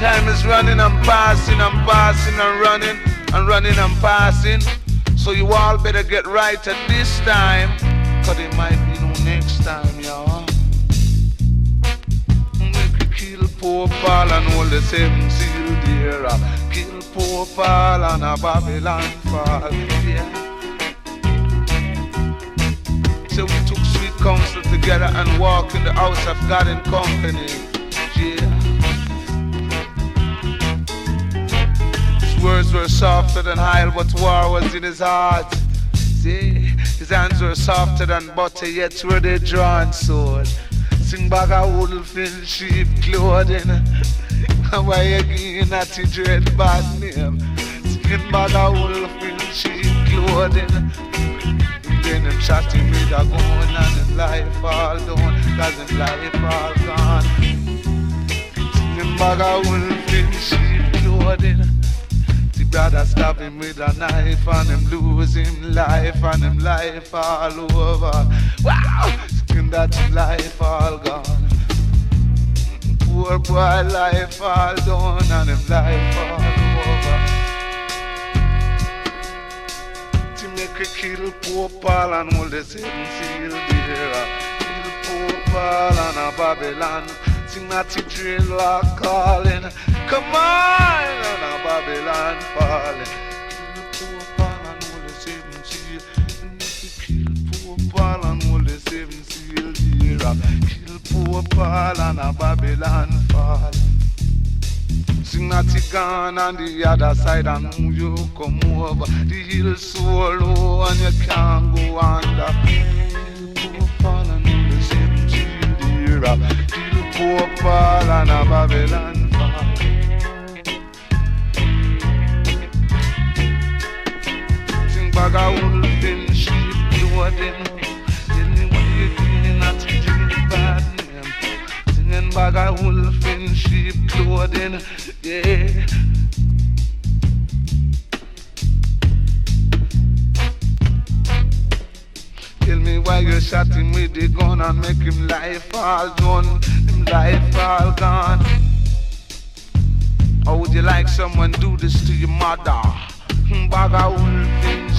Time is running and passing and passing and running and running and passing. So you all better get right at this time. Cause it might be no next time, y'all. Make you kill poor Paul and all the seven seal deer. Kill poor Paul and a Babylon fall. Yeah. So we took sweet counsel together and walked in the house of God in company. Words were softer than oil, but war was in his heart. See, his hands were softer than butter, yet were they drawn sword. Sing back a wolf in sheep clothing. Why again at the dread bad name? Sing back a wolf in sheep clothing. Then him shot him with a gun and his life all done, cause his life all gone. Sing back a wolf in sheep clothing brother stab him with a knife and him lose him life and him life all over. Wow! Skin that life all gone. Poor boy life all done and him life all over. To make a kill poor Paul and hold the seven seal there. Kill poor Paul and a Babylon. That drill are calling. Come on, and a Babylon falling. Kill poor Paul and the the a Babylon falling. Sing you gone on the other side and move you come over. The hill so low and you can't go under. Kill poor Paul and the seven seal there poor Paul and a Babylon fall. Sing bag a wolf in sheep clothing. Tell me what you doing not to drink bad name. Singing bag a wolf in sheep clothing. Yeah. they shot him with the gun and make him life all done, him life all gone. How would you like someone do this to your mother? Bag thing